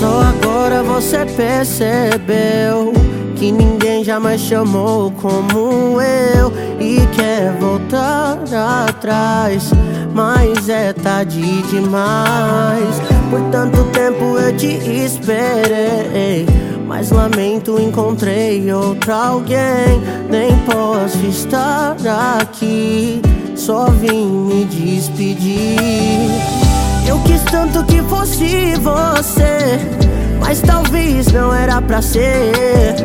Só agora você percebeu que ninguém jamais chamou como eu e quer voltar atrás, mas é tarde demais. Por tanto tempo eu te esperei, mas lamento encontrei outro alguém. Nem posso estar aqui, só vim me despedir. Eu quis tanto que fosse você, mas talvez não era pra ser.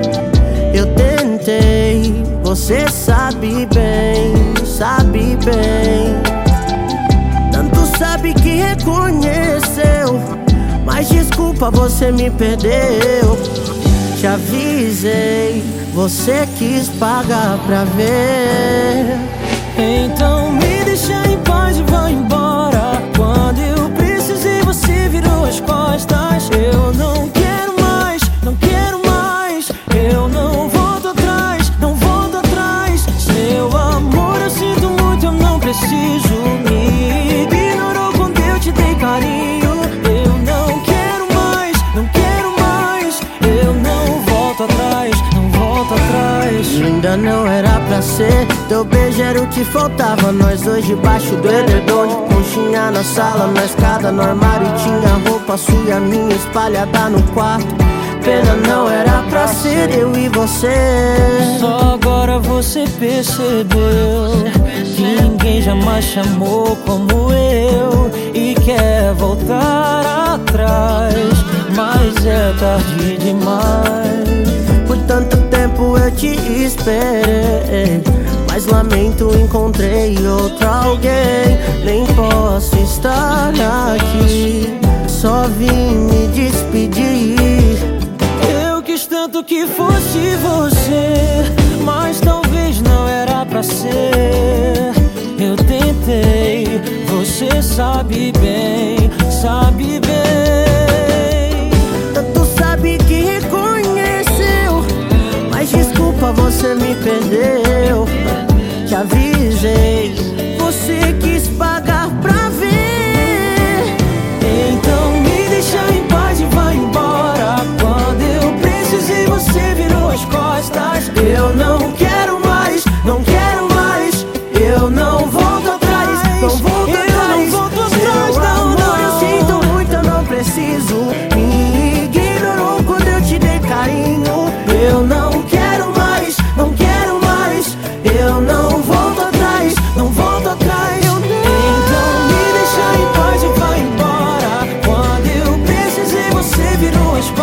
Eu tentei, você sabe bem, sabe bem. Sabe que reconheceu, mas desculpa, você me perdeu. Te avisei, você quis pagar pra ver. Então me deixa em Ainda não era pra ser. Teu beijo era o que faltava Nós dois debaixo do edredom. De conchinha na sala Na escada, no armário Tinha roupa sua e a minha espalhada no quarto. Pena não era pra ser eu e você. Só agora você percebeu Que ninguém jamais chamou como eu E quer voltar atrás Mas é tarde demais te esperei Mas lamento encontrei outro alguém. Nem posso estar aqui Só vim me despedir. Eu quis tanto que fosse você Mas talvez não era pra ser. Eu tentei, você sabe bem,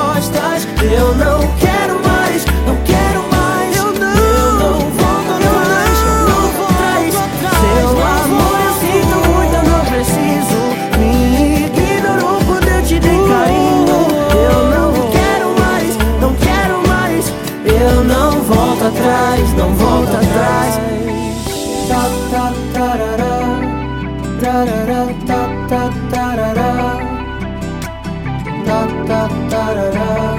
costas. Eu não quero mais, não quero mais. Eu não, eu não volto atrás, não volto atrás. Seu amor, eu sinto muito, eu não preciso Me ignorou quando eu te dei carinho Eu não quero mais, não quero mais Eu não volto atrás, não volto atrás Ta, ta, tarará. Tarará, ta, ta, tarará. Ta, ta, tarará. Ta,